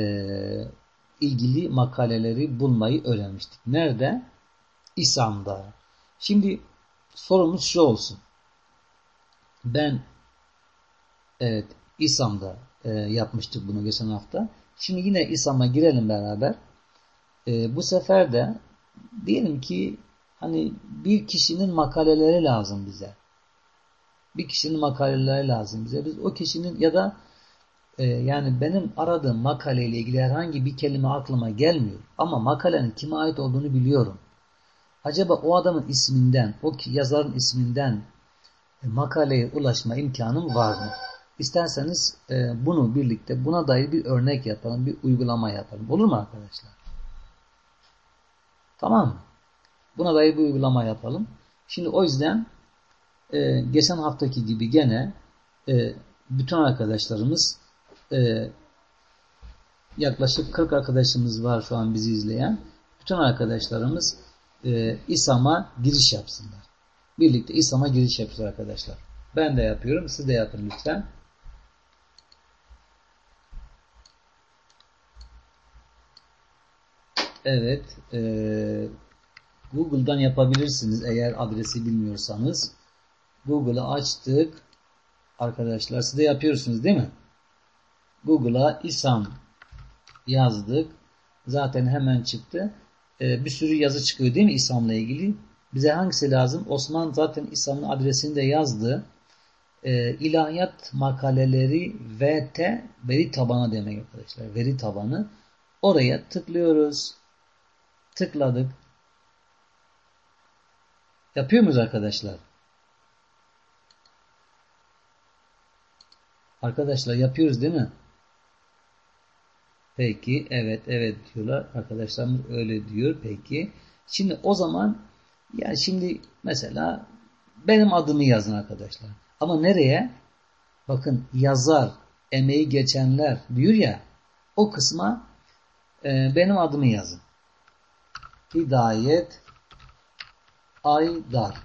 Speaker 1: ilgili makaleleri bulmayı öğrenmiştik. Nerede? İsa'mda. Şimdi sorumuz şu olsun. Ben evet İSAM'da e, yapmıştık bunu geçen hafta. Şimdi yine İSAM'a girelim beraber. E, bu sefer de diyelim ki hani bir kişinin makaleleri lazım bize. Bir kişinin makaleleri lazım bize. Biz o kişinin ya da e, yani benim aradığım makaleyle ilgili herhangi bir kelime aklıma gelmiyor. Ama makalenin kime ait olduğunu biliyorum. Acaba o adamın isminden, o yazarın isminden e, makaleye ulaşma imkanım var mı? İsterseniz e, bunu birlikte buna dair bir örnek yapalım, bir uygulama yapalım. Olur mu arkadaşlar? Tamam mı? Buna dair bir uygulama yapalım. Şimdi o yüzden e, geçen haftaki gibi gene e, bütün arkadaşlarımız e, yaklaşık 40 arkadaşımız var şu an bizi izleyen. Bütün arkadaşlarımız e, İSAM'a giriş yapsınlar. Birlikte İSAM'a giriş yapıyoruz arkadaşlar. Ben de yapıyorum. Siz de yapın lütfen. Evet. E, Google'dan yapabilirsiniz eğer adresi bilmiyorsanız. Google'ı açtık. Arkadaşlar siz de yapıyorsunuz değil mi? Google'a İSAM yazdık. Zaten hemen çıktı. E, bir sürü yazı çıkıyor değil mi İslam'la ilgili? Bize hangisi lazım? Osman zaten İslam'ın adresini de yazdı. E, ilahiyat makaleleri VT veri tabanı demek arkadaşlar. Veri tabanı. Oraya tıklıyoruz. Tıkladık. Yapıyor muyuz arkadaşlar? Arkadaşlar yapıyoruz değil mi? Peki evet evet diyorlar. Arkadaşlarımız öyle diyor. Peki. Şimdi o zaman yani şimdi mesela benim adımı yazın arkadaşlar. Ama nereye? Bakın yazar, emeği geçenler diyor ya o kısma e, benim adımı yazın. Hidayet Aydar.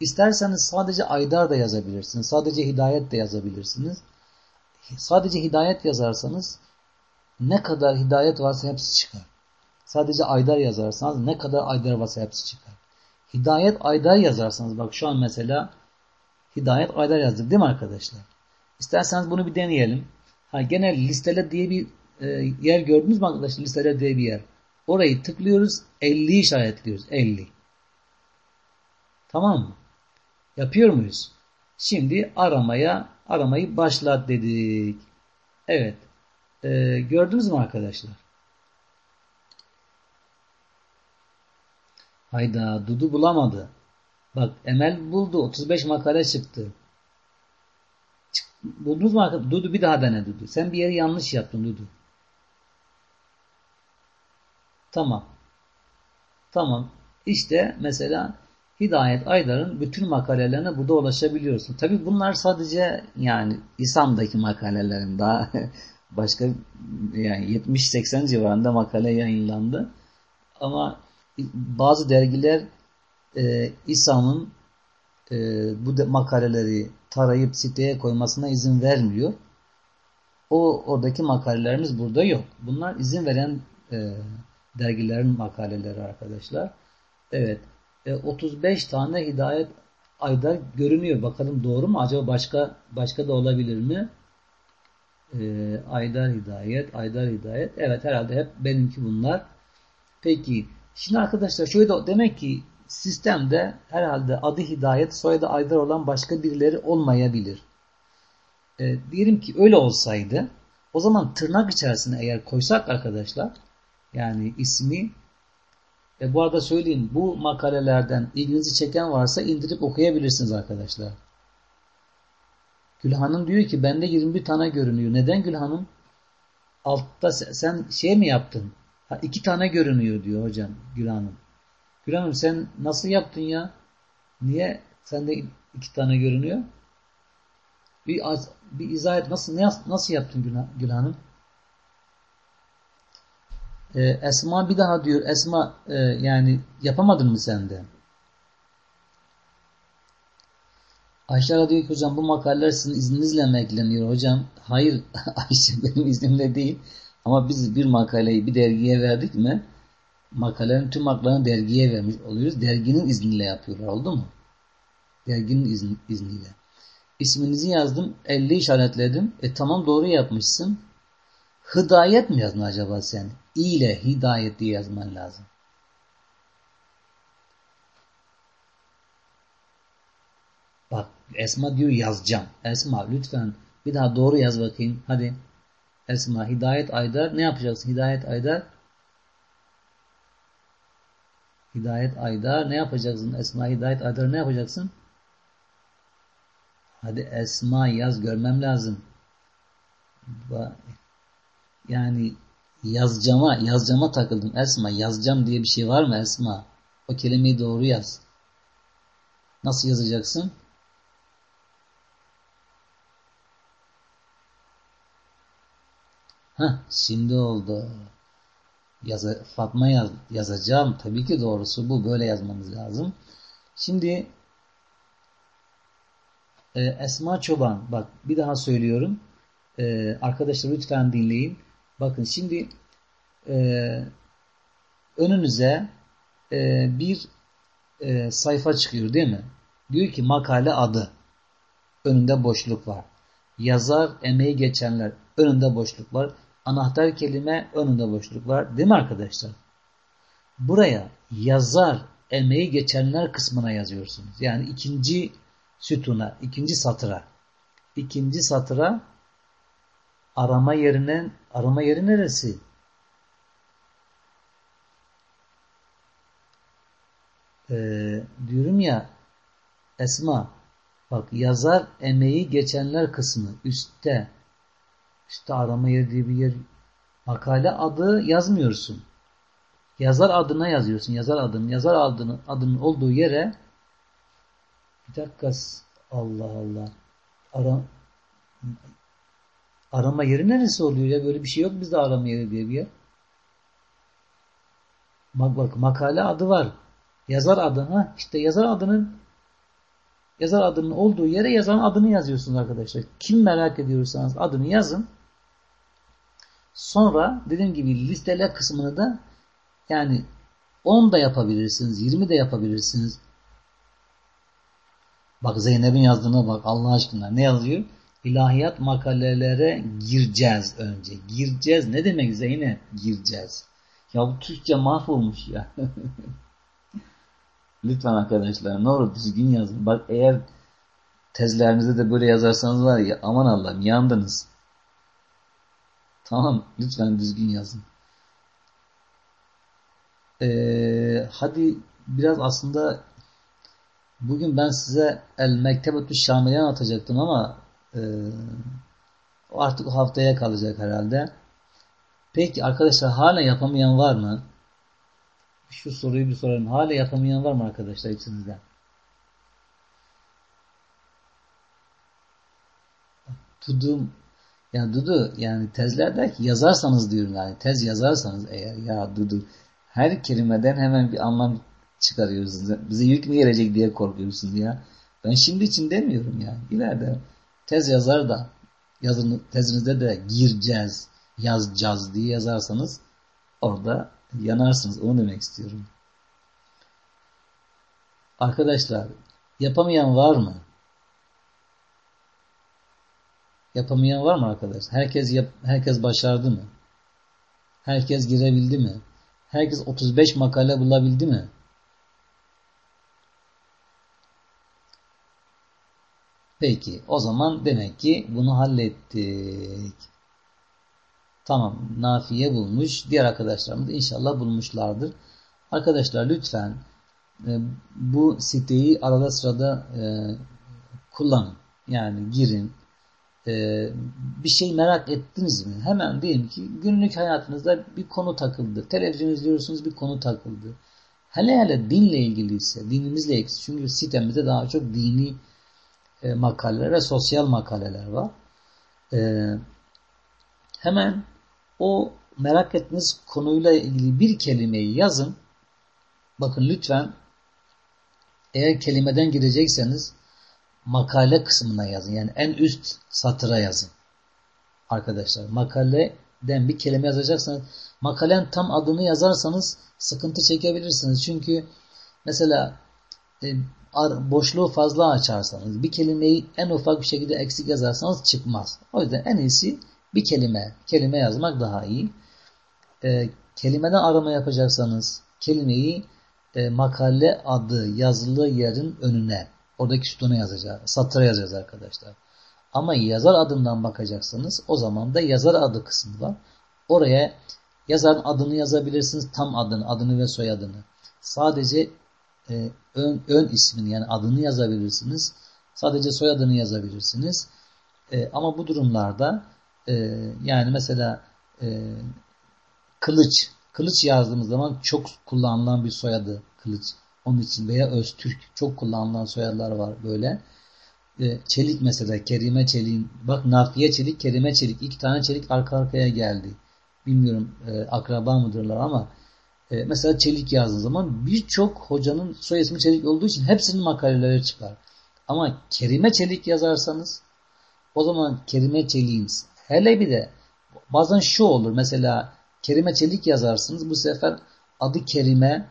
Speaker 1: İsterseniz sadece Aydar da yazabilirsiniz. Sadece Hidayet de yazabilirsiniz. Sadece Hidayet yazarsanız ne kadar Hidayet varsa hepsi çıkar. Sadece Aydar yazarsanız ne kadar Aydar varsa hepsi çıkar. Hidayet Aydar yazarsanız bak şu an mesela Hidayet Aydar yazdık değil mi arkadaşlar? İsterseniz bunu bir deneyelim. Ha, genel listele diye bir e, yer gördünüz mü arkadaşlar? Listele diye bir yer. Orayı tıklıyoruz. 50 işaretliyoruz. 50. Tamam mı? Yapıyor muyuz? Şimdi aramaya aramayı başlat dedik. Evet. Ee, gördünüz mü arkadaşlar? Hayda Dudu bulamadı. Bak Emel buldu. 35 makale çıktı. Çık, buldunuz mu arkadaşlar? Dudu bir daha dene Dudu. Sen bir yeri yanlış yaptın Dudu. Tamam. Tamam. İşte mesela Hidayet Aydar'ın bütün makalelerine burada ulaşabiliyorsun. Tabi bunlar sadece yani İslam'daki makalelerin daha başka yani 70-80 civarında makale yayınlandı. Ama bazı dergiler e, İslam'ın e, bu de, makaleleri tarayıp siteye koymasına izin vermiyor. O oradaki makalelerimiz burada yok. Bunlar izin veren e, dergilerin makaleleri arkadaşlar. Evet. E, 35 tane hidayet ayda görünüyor. Bakalım doğru mu? Acaba başka başka da olabilir mi? E, Aydar Hidayet, Aydar Hidayet. Evet herhalde hep benimki bunlar. Peki. Şimdi arkadaşlar şöyle demek ki sistemde herhalde adı Hidayet, soyadı Aydar olan başka birileri olmayabilir. E, diyelim ki öyle olsaydı o zaman tırnak içerisine eğer koysak arkadaşlar yani ismi e bu arada söyleyeyim bu makalelerden ilginizi çeken varsa indirip okuyabilirsiniz arkadaşlar. Gülhanım diyor ki bende 21 tane görünüyor. Neden Gülhanım? Altta sen şey mi yaptın? Ha, iki tane görünüyor diyor hocam Gülhanım. Gülhanım sen nasıl yaptın ya? Niye sende iki tane görünüyor? Bir, bir izah et. Nasıl, nasıl yaptın Gülhanım? Ee, Esma bir daha diyor. Esma e, yani yapamadın mı sen de? Ayşe diyor ki hocam bu makaleler sizin izninizle mi ekleniyor hocam? Hayır Ayşe benim iznimle değil. Ama biz bir makaleyi bir dergiye verdik mi makalelerin tüm haklarını dergiye vermiş oluyoruz. Derginin izniyle yapıyorlar. Oldu mu? Derginin izni, izniyle. İsminizi yazdım. 50 işaretledim. E tamam doğru yapmışsın. Hidayet mi yazdın acaba sen? İ ile hidayet diye yazman lazım. Bak Esma diyor yazacağım. Esma lütfen bir daha doğru yaz bakayım. Hadi. Esma Hidayet Aydar ne yapacaksın? Hidayet Aydar Hidayet Aydar ne yapacaksın? Esma Hidayet Aydar ne yapacaksın? Hadi Esma yaz görmem lazım. Yani yazacağıma, yazacağıma takıldım. Esma yazacağım diye bir şey var mı Esma? O kelimeyi doğru yaz. Nasıl yazacaksın? Heh, şimdi oldu. Yaza, Fatma yaz, yazacağım. Tabii ki doğrusu bu. Böyle yazmamız lazım. Şimdi e, Esma Çoban. Bak bir daha söylüyorum. E, arkadaşlar lütfen dinleyin. Bakın şimdi e, önünüze e, bir e, sayfa çıkıyor değil mi? Diyor ki makale adı. Önünde boşluk var. Yazar, emeği geçenler. Önünde boşluk var. Anahtar kelime önünde boşluk var. Değil mi arkadaşlar? Buraya yazar, emeği geçenler kısmına yazıyorsunuz. Yani ikinci sütuna, ikinci satıra. İkinci satıra arama yerine arama yeri neresi? Ee, diyorum ya Esma Bak yazar emeği geçenler kısmı üstte. Üstte arama yeri diye bir yer. Makale adı yazmıyorsun. Yazar adına yazıyorsun. Yazar adını. Yazar adını, adının olduğu yere bir dakika Allah Allah. Ara, arama yeri neresi oluyor ya? Böyle bir şey yok bizde arama yeri diye bir yer. Bak bak makale adı var. Yazar adı ha işte yazar adının yazar adının olduğu yere yazarın adını yazıyorsunuz arkadaşlar. Kim merak ediyorsanız adını yazın. Sonra dediğim gibi listeler kısmını da yani 10 da yapabilirsiniz, 20 de yapabilirsiniz. Bak Zeynep'in yazdığına bak Allah aşkına ne yazıyor? İlahiyat makalelere gireceğiz önce. Gireceğiz ne demek Zeynep? Gireceğiz. Ya bu Türkçe mahvolmuş ya. Lütfen arkadaşlar ne olur düzgün yazın. Bak eğer tezlerinizde de böyle yazarsanız var ya aman Allah'ım yandınız. Tamam lütfen düzgün yazın. Ee, hadi biraz aslında bugün ben size El Mektebetü Şami'ye anlatacaktım ama e, artık haftaya kalacak herhalde. Peki arkadaşlar hala yapamayan var mı? Şu soruyu bir sorayım. Hala yapamayan var mı arkadaşlar içinizde? Tudum yani Dudu yani tezlerde yazarsanız diyorum yani tez yazarsanız eğer ya Dudu her kelimeden hemen bir anlam çıkarıyorsunuz. Bize yük mü gelecek diye korkuyorsunuz ya. Ben şimdi için demiyorum yani. İleride tez yazar da yazın, tezinizde de gireceğiz, yazacağız diye yazarsanız orada yanarsınız. Onu demek istiyorum. Arkadaşlar yapamayan var mı? Yapamayan var mı arkadaş? Herkes yap, herkes başardı mı? Herkes girebildi mi? Herkes 35 makale bulabildi mi? Peki o zaman demek ki bunu hallettik. Tamam Nafiye bulmuş. Diğer arkadaşlarımız da inşallah bulmuşlardır. Arkadaşlar lütfen e, bu siteyi arada sırada e, kullanın. Yani girin. E, bir şey merak ettiniz mi? Hemen diyelim ki günlük hayatınızda bir konu takıldı. Televizyon izliyorsunuz bir konu takıldı. Hele hele dinle ilgiliyse, dinimizle ilgili. Çünkü sitemizde daha çok dini e, makaleler ve sosyal makaleler var. E, hemen o merak ettiğiniz konuyla ilgili bir kelimeyi yazın. Bakın lütfen eğer kelimeden girecekseniz makale kısmına yazın. Yani en üst satıra yazın. Arkadaşlar makaleden bir kelime yazacaksanız makalen tam adını yazarsanız sıkıntı çekebilirsiniz. Çünkü mesela e, boşluğu fazla açarsanız bir kelimeyi en ufak bir şekilde eksik yazarsanız çıkmaz. O yüzden en iyisi bir kelime, kelime yazmak daha iyi. E, kelimeden arama yapacaksanız kelimeyi e, makale adı yazılı yerin önüne, oradaki sütuna yazacağız, satıra yazacağız arkadaşlar. Ama yazar adından bakacaksanız o zaman da yazar adı kısmı var. Oraya yazarın adını yazabilirsiniz, tam adını, adını ve soyadını. Sadece e, ön, ön ismini yani adını yazabilirsiniz. Sadece soyadını yazabilirsiniz. E, ama bu durumlarda e, yani mesela e, kılıç kılıç yazdığımız zaman çok kullanılan bir soyadı kılıç. Onun için veya Öztürk çok kullanılan soyadlar var böyle. E, çelik mesela Kerime Çelik'in bak Nafiye Çelik Kerime Çelik iki tane çelik arka arkaya geldi. Bilmiyorum e, akraba mıdırlar ama e, mesela Çelik yazdığın zaman birçok hocanın soy ismi Çelik olduğu için hepsinin makaleleri çıkar. Ama Kerime Çelik yazarsanız o zaman Kerime Çelik'in hele bir de bazen şu olur mesela Kerime Çelik yazarsınız bu sefer adı Kerime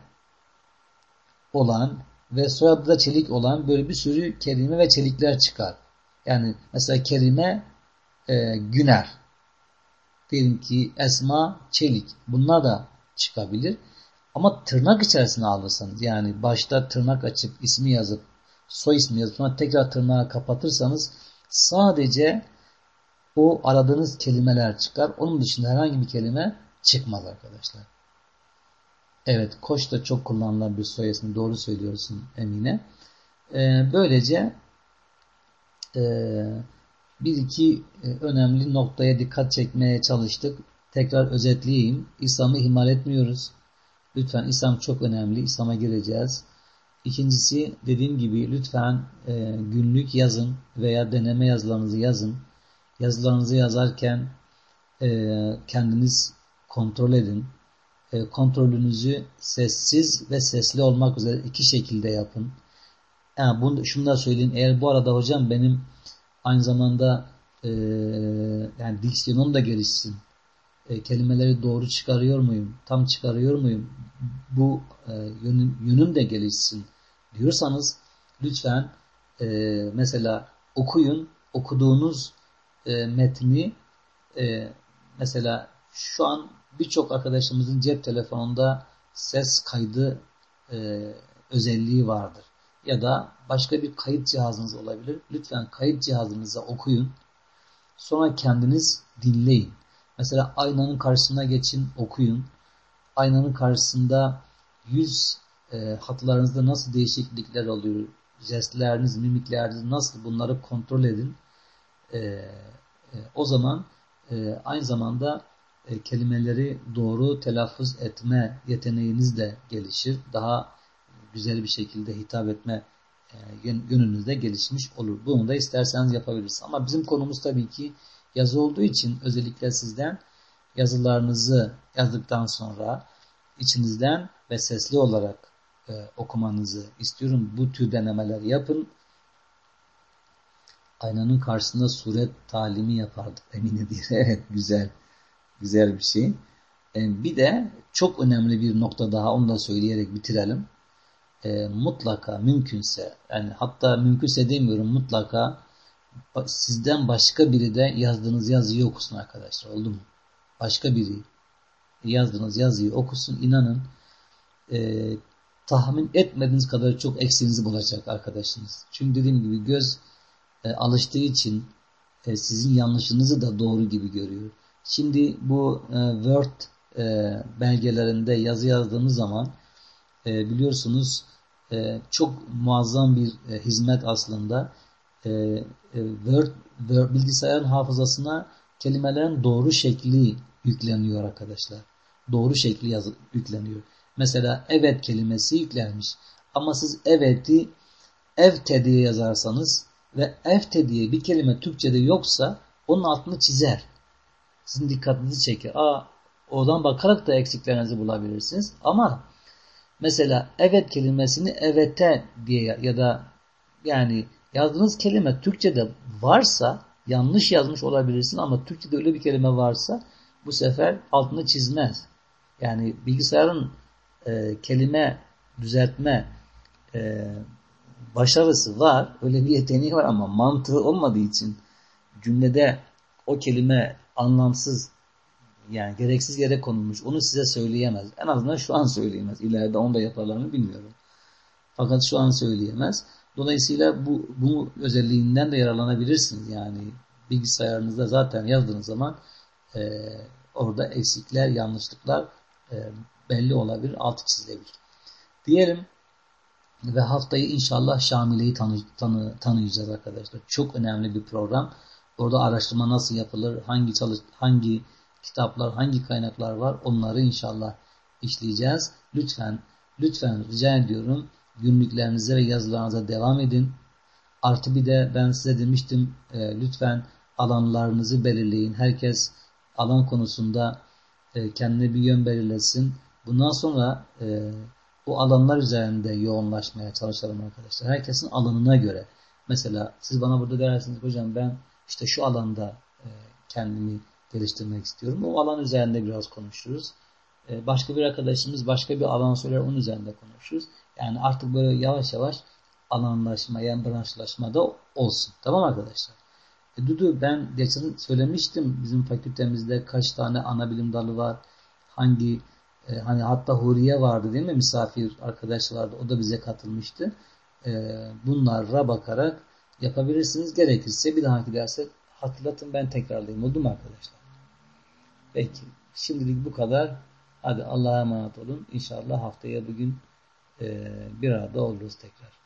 Speaker 1: olan ve soyadı da Çelik olan böyle bir sürü kelime ve çelikler çıkar. Yani mesela Kerime e, Güner diyelim ki Esma Çelik bunlar da çıkabilir. Ama tırnak içerisine alırsanız yani başta tırnak açıp ismi yazıp soy ismi yazıp sonra tekrar tırnağı kapatırsanız sadece o aradığınız kelimeler çıkar. Onun dışında herhangi bir kelime çıkmaz arkadaşlar. Evet koç da çok kullanılan bir soy ismi. Doğru söylüyorsun Emine. Ee, böylece e, bir iki e, önemli noktaya dikkat çekmeye çalıştık. Tekrar özetleyeyim. İslam'ı ihmal etmiyoruz. Lütfen İslam çok önemli. İslam'a gireceğiz. İkincisi dediğim gibi lütfen e, günlük yazın veya deneme yazılarınızı yazın. Yazılarınızı yazarken e, kendiniz kontrol edin. E, kontrolünüzü sessiz ve sesli olmak üzere iki şekilde yapın. Yani bunu, şunu da söyleyeyim. Eğer bu arada hocam benim aynı zamanda e, yani diksiyonum da gelişsin. E, kelimeleri doğru çıkarıyor muyum? Tam çıkarıyor muyum? Bu e, yönüm, yönüm de gelişsin diyorsanız lütfen e, mesela okuyun. Okuduğunuz e, metni e, mesela şu an birçok arkadaşımızın cep telefonunda ses kaydı e, özelliği vardır. Ya da başka bir kayıt cihazınız olabilir. Lütfen kayıt cihazınıza okuyun. Sonra kendiniz dinleyin. Mesela aynanın karşısına geçin, okuyun. Aynanın karşısında yüz e, hatlarınızda nasıl değişiklikler oluyor, jestleriniz, mimikleriniz nasıl bunları kontrol edin. E, e, o zaman e, aynı zamanda e, kelimeleri doğru telaffuz etme yeteneğiniz de gelişir. Daha güzel bir şekilde hitap etme e, yönünüz de gelişmiş olur. Bunu da isterseniz yapabilirsiniz. Ama bizim konumuz tabii ki yazı olduğu için özellikle sizden yazılarınızı yazdıktan sonra içinizden ve sesli olarak e, okumanızı istiyorum. Bu tür denemeler yapın. Aynanın karşısında suret talimi yapardık emin ediyor. evet güzel. Güzel bir şey. E, bir de çok önemli bir nokta daha onu da söyleyerek bitirelim. E, mutlaka mümkünse yani hatta mümkünse demiyorum mutlaka sizden başka biri de yazdığınız yazıyı okusun arkadaşlar oldu mu? Başka biri yazdığınız yazıyı okusun inanın e, tahmin etmediğiniz kadar çok eksiğinizi bulacak arkadaşınız. Çünkü dediğim gibi göz e, alıştığı için e, sizin yanlışınızı da doğru gibi görüyor. Şimdi bu e, Word e, belgelerinde yazı yazdığımız zaman e, biliyorsunuz e, çok muazzam bir e, hizmet aslında. E, e, Word, Word bilgisayarın hafızasına kelimelerin doğru şekli yükleniyor arkadaşlar. Doğru şekli yazı, yükleniyor. Mesela evet kelimesi yüklenmiş. Ama siz evet'i evte diye yazarsanız ve evte diye bir kelime Türkçe'de yoksa onun altını çizer. Sizin dikkatinizi çeker. Aa, oradan bakarak da eksiklerinizi bulabilirsiniz. Ama mesela evet kelimesini evete diye ya da yani yazdığınız kelime Türkçe'de varsa yanlış yazmış olabilirsin ama Türkçe'de öyle bir kelime varsa bu sefer altını çizmez. Yani bilgisayarın e, kelime düzeltme e, başarısı var. Öyle bir yeteneği var ama mantığı olmadığı için cümlede o kelime anlamsız yani gereksiz yere konulmuş. Onu size söyleyemez. En azından şu an söyleyemez. İleride onu da yaparlar mı bilmiyorum. Fakat şu an söyleyemez. Dolayısıyla bu, bu özelliğinden de yararlanabilirsiniz. Yani bilgisayarınızda zaten yazdığınız zaman e, orada eksikler, yanlışlıklar e, belli olabilir, altı çizilebilir. Diyelim ve haftayı inşallah Şamile'yi tanı, tanı, tanıyacağız arkadaşlar. Çok önemli bir program. Orada araştırma nasıl yapılır, hangi çalış, hangi kitaplar, hangi kaynaklar var onları inşallah işleyeceğiz. Lütfen, lütfen rica ediyorum günlüklerinize ve yazılarınıza devam edin. Artı bir de ben size demiştim e, lütfen alanlarınızı belirleyin. Herkes alan konusunda e, kendine bir yön belirlesin. Bundan sonra e, bu alanlar üzerinde yoğunlaşmaya çalışalım arkadaşlar. Herkesin alanına göre. Mesela siz bana burada dersiniz hocam ben işte şu alanda e, kendimi geliştirmek istiyorum. O alan üzerinde biraz konuşuruz. E, başka bir arkadaşımız başka bir alan söyler onun üzerinde konuşuruz. Yani artık böyle yavaş yavaş alanlaşma, yani branşlaşma da olsun. Tamam arkadaşlar? E, Dudu ben geçen söylemiştim bizim fakültemizde kaç tane ana bilim dalı var. Hangi e, hani hatta Huriye vardı değil mi? Misafir arkadaş vardı. O da bize katılmıştı. E, bunlara bakarak yapabilirsiniz. Gerekirse bir dahaki derse hatırlatın ben tekrarlayayım. Oldu mu arkadaşlar? Peki. Şimdilik bu kadar. Hadi Allah'a emanet olun. İnşallah haftaya bugün bir arada oluruz tekrar.